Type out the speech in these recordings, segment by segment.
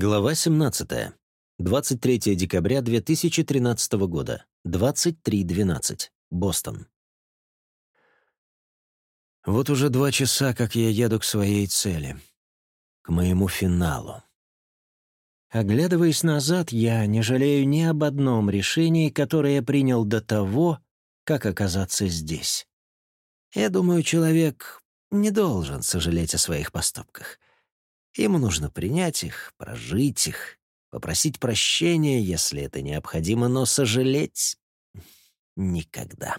Глава 17. 23 декабря 2013 года. 23.12. Бостон. Вот уже два часа, как я еду к своей цели. К моему финалу. Оглядываясь назад, я не жалею ни об одном решении, которое я принял до того, как оказаться здесь. Я думаю, человек не должен сожалеть о своих поступках — Ему нужно принять их, прожить их, попросить прощения, если это необходимо, но сожалеть — никогда.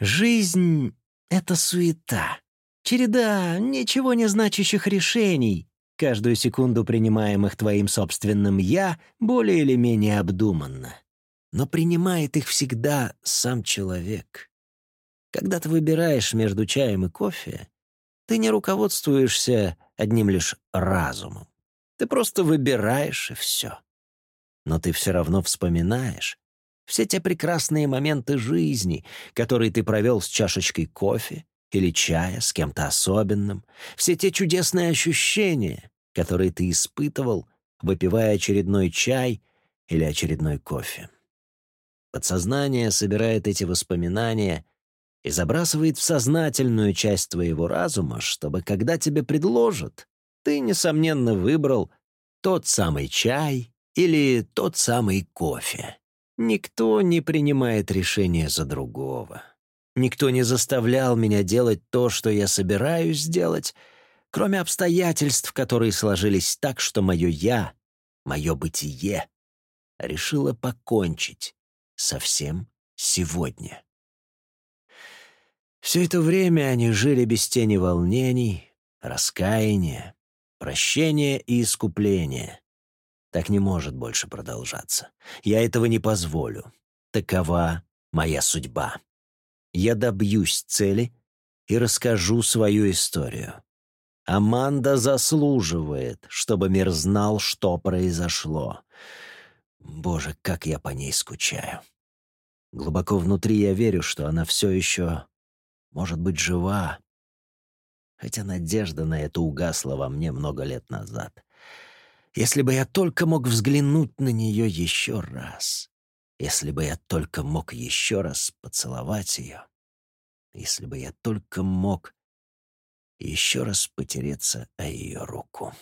Жизнь — это суета, череда ничего не значащих решений, каждую секунду принимаемых твоим собственным «я» более или менее обдуманно. Но принимает их всегда сам человек. Когда ты выбираешь между чаем и кофе, ты не руководствуешься одним лишь разумом. Ты просто выбираешь, и все. Но ты все равно вспоминаешь все те прекрасные моменты жизни, которые ты провел с чашечкой кофе или чая с кем-то особенным, все те чудесные ощущения, которые ты испытывал, выпивая очередной чай или очередной кофе. Подсознание собирает эти воспоминания и забрасывает в сознательную часть твоего разума, чтобы, когда тебе предложат, ты, несомненно, выбрал тот самый чай или тот самый кофе. Никто не принимает решения за другого. Никто не заставлял меня делать то, что я собираюсь сделать, кроме обстоятельств, которые сложились так, что мое «я», мое бытие, решило покончить со всем сегодня. Все это время они жили без тени волнений, раскаяния, прощения и искупления. Так не может больше продолжаться. Я этого не позволю. Такова моя судьба. Я добьюсь цели и расскажу свою историю. Аманда заслуживает, чтобы мир знал, что произошло. Боже, как я по ней скучаю. Глубоко внутри я верю, что она все еще может быть, жива. Хотя надежда на это угасла во мне много лет назад. Если бы я только мог взглянуть на нее еще раз. Если бы я только мог еще раз поцеловать ее. Если бы я только мог еще раз потереться о ее руку.